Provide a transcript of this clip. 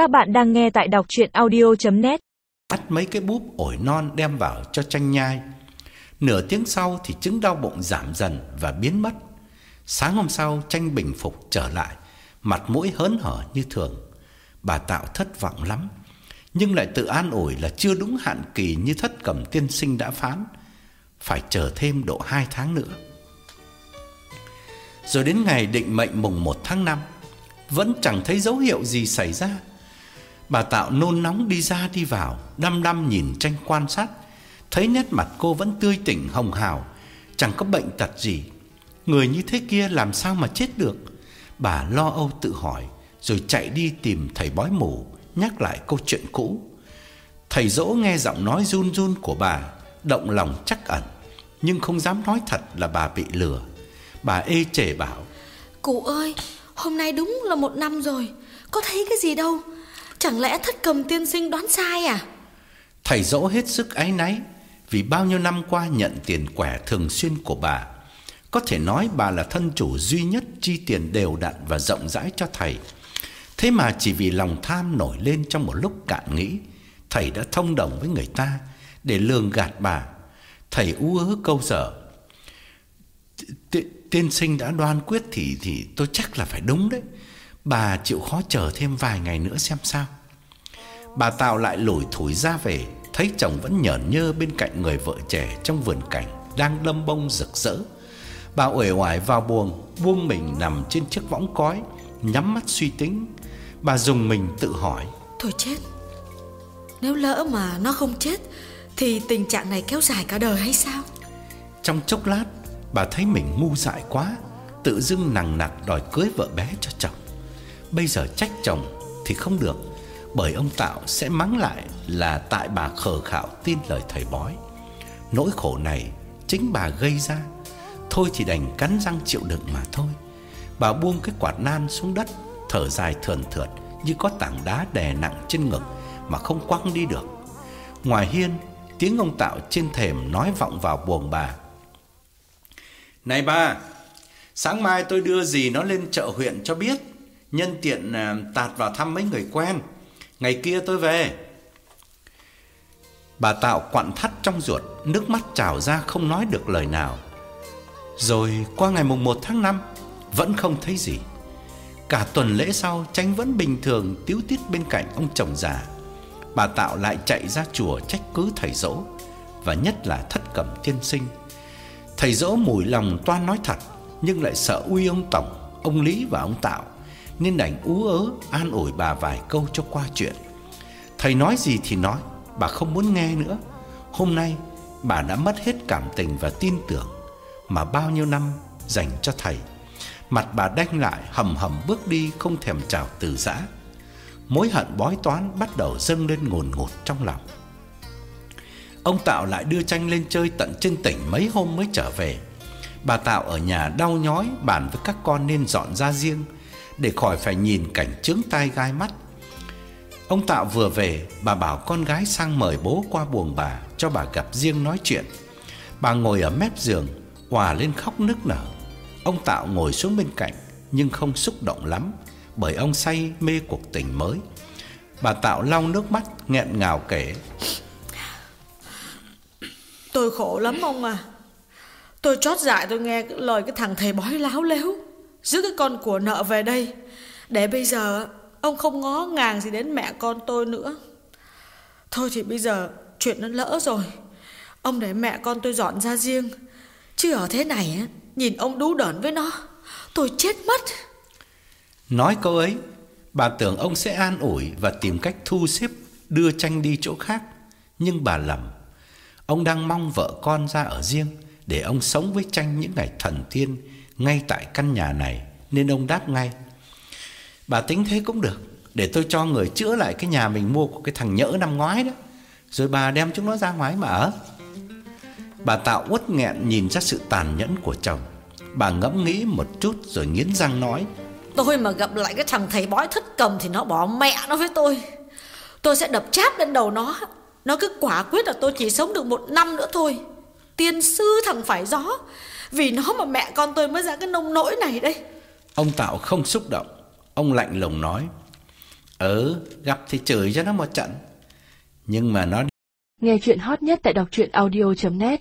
Các bạn đang nghe tại đọc chuyện audio.net Bắt mấy cái búp ổi non đem vào cho tranh nhai. Nửa tiếng sau thì chứng đau bụng giảm dần và biến mất. Sáng hôm sau tranh bình phục trở lại, Mặt mũi hớn hở như thường. Bà Tạo thất vọng lắm, Nhưng lại tự an ủi là chưa đúng hạn kỳ như thất cầm tiên sinh đã phán. Phải chờ thêm độ 2 tháng nữa. Rồi đến ngày định mệnh mùng 1 tháng 5 Vẫn chẳng thấy dấu hiệu gì xảy ra. Bà Tạo nôn nóng đi ra đi vào Đăm đăm nhìn tranh quan sát. Thấy nét mặt cô vẫn tươi tỉnh hồng hào Chẳng có bệnh tật gì. Người như thế kia làm sao mà chết được? Bà lo âu tự hỏi Rồi chạy đi tìm thầy bói mù Nhắc lại câu chuyện cũ. Thầy dỗ nghe giọng nói run run của bà Động lòng chắc ẩn Nhưng không dám nói thật là bà bị lừa. Bà ê chề bảo Cụ ơi, hôm nay đúng là một năm rồi Có thấy cái gì đâu? Chẳng lẽ thất cầm tiên sinh đoán sai à? Thầy dỗ hết sức áy náy Vì bao nhiêu năm qua nhận tiền quẻ thường xuyên của bà. Có thể nói bà là thân chủ duy nhất chi tiền đều đặn và rộng rãi cho thầy. Thế mà chỉ vì lòng tham nổi lên trong một lúc cạn nghĩ, Thầy đã thông đồng với người ta Để lường gạt bà. Thầy ú ớ câu dở Tiên sinh đã đoan quyết thì thì tôi chắc là phải đúng đấy. Bà chịu khó chờ thêm vài ngày nữa xem sao. Bà Tạo lại lủi thủi ra về Thấy chồng vẫn nhởn nhơ bên cạnh người vợ trẻ trong vườn cảnh Đang lâm bông rực rỡ. Bà uể oải vào buồng Buông mình nằm trên chiếc võng cói Nhắm mắt suy tính. Bà dùng mình tự hỏi Thôi chết Nếu lỡ mà nó không chết Thì tình trạng này kéo dài cả đời hay sao? Trong chốc lát Bà thấy mình ngu dại quá Tự dưng nằng nặc đòi cưới vợ bé cho chồng Bây giờ trách chồng thì không được, Bởi ông Tạo sẽ mắng lại là tại bà khờ khạo tin lời thầy bói. Nỗi khổ này chính bà gây ra. Thôi thì đành cắn răng chịu đựng mà thôi. Bà buông cái quạt nan xuống đất, Thở dài thườn thượt Như có tảng đá đè nặng trên ngực Mà không quăng đi được. Ngoài hiên, Tiếng ông Tạo trên thềm nói vọng vào buồng bà. Này bà Sáng mai tôi đưa gì nó lên chợ huyện cho biết. Nhân tiện à, tạt vào thăm mấy người quen. Ngày kia tôi về. Bà Tạo quặn thắt trong ruột, Nước mắt trào ra không nói được lời nào. Rồi qua ngày mùng 1 tháng 5 Vẫn không thấy gì. Cả tuần lễ sau Tranh vẫn bình thường tiếu tiết bên cạnh ông chồng già. Bà Tạo lại chạy ra chùa trách cứ thầy dỗ, Và nhất là thất cẩm tiên sinh. Thầy dỗ mùi lòng toan nói thật, Nhưng lại sợ uy ông Tổng, Ông Lý và ông Tạo nên đành ú ớ an ủi bà vài câu cho qua chuyện. Thầy nói gì thì nói, bà không muốn nghe nữa. Hôm nay bà đã mất hết cảm tình và tin tưởng mà bao nhiêu năm dành cho thầy. Mặt bà đanh lại hầm hầm bước đi không thèm chào từ giã. Mối hận bói toán bắt đầu dâng lên ngồn ngột trong lòng. Ông Tạo lại đưa tranh lên chơi tận trên tỉnh mấy hôm mới trở về. Bà Tạo ở nhà đau nhói bàn với các con nên dọn ra riêng để khỏi phải nhìn cảnh trứng tai gai mắt. Ông Tạo vừa về, bà bảo con gái sang mời bố qua buồng bà cho bà gặp riêng nói chuyện. Bà ngồi ở mép giường, hòa lên khóc nức nở. Ông Tạo ngồi xuống bên cạnh nhưng không xúc động lắm bởi ông say mê cuộc tình mới. Bà Tạo lau nước mắt nghẹn ngào kể: Tôi khổ lắm ông à. Tôi chót dại tôi nghe lời cái thằng thầy bói láo léo Giữ cái con của nợ về đây. Để bây giờ, Ông không ngó ngàng gì đến mẹ con tôi nữa. Thôi thì bây giờ, Chuyện nó lỡ rồi. Ông để mẹ con tôi dọn ra riêng. Chứ ở thế này Nhìn ông đú đởn với nó, Tôi chết mất. Nói câu ấy, Bà tưởng ông sẽ an ủi Và tìm cách thu xếp, đưa tranh đi chỗ khác. Nhưng bà lầm, Ông đang mong vợ con ra ở riêng Để ông sống với tranh những ngày thần tiên ngay tại căn nhà này nên ông đáp ngay. Bà tính thế cũng được, để tôi cho người chữa lại cái nhà mình mua của cái thằng nhỡ năm ngoái đó, rồi bà đem chúng nó ra ngoài mà ở. Bà Tạo uất nghẹn nhìn ra sự tàn nhẫn của chồng. Bà ngẫm nghĩ một chút rồi nghiến răng nói: "Tôi mà gặp lại cái thằng thầy bói thất cầm thì nó bỏ mẹ nó với tôi. Tôi sẽ đập chát lên đầu nó. Nó cứ quả quyết là tôi chỉ sống được một năm nữa thôi. Tiên sư thằng phải gió vì nó mà mẹ con tôi mới ra cái nông nỗi này đây. Ông Tạo không xúc động. Ông lạnh lùng nói Ừ, gặp thì chửi cho nó một trận. Nhưng mà nó Nghe chuyện hot nhất tại đọc truyện audio.net